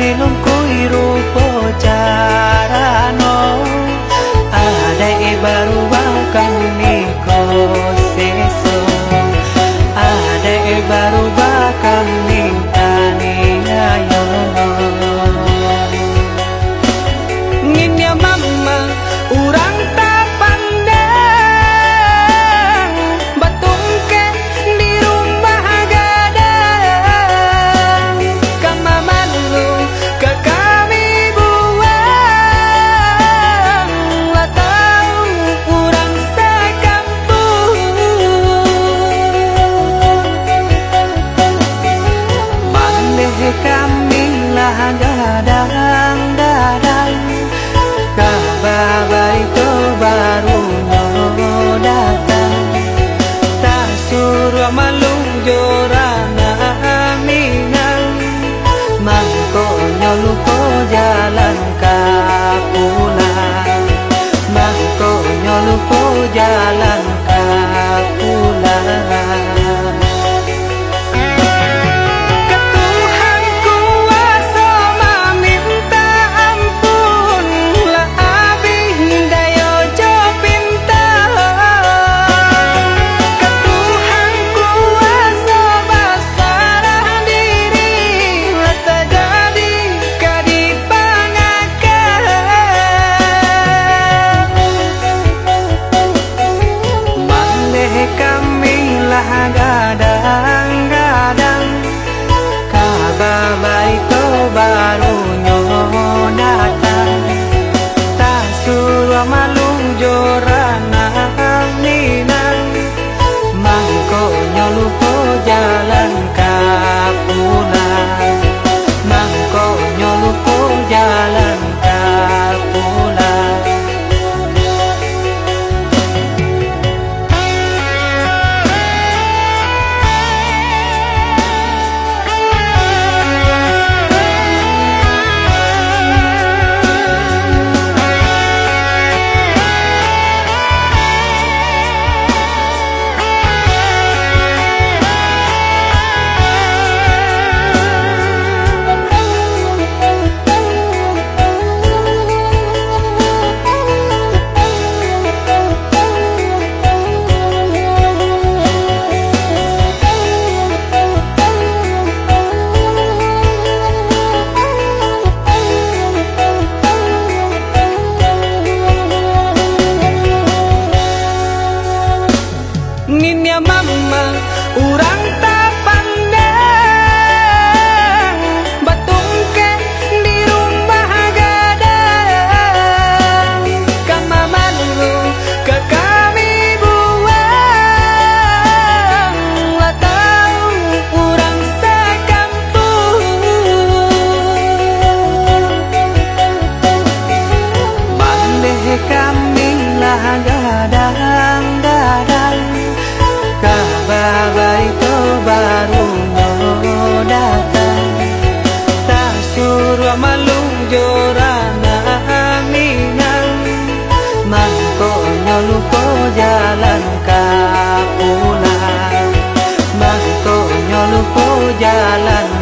te lo agak-agak my Jalan.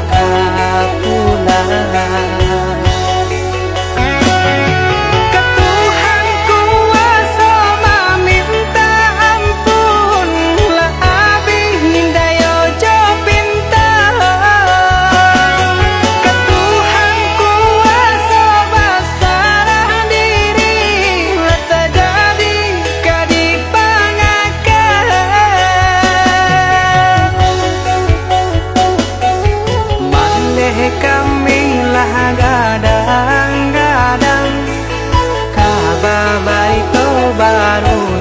caro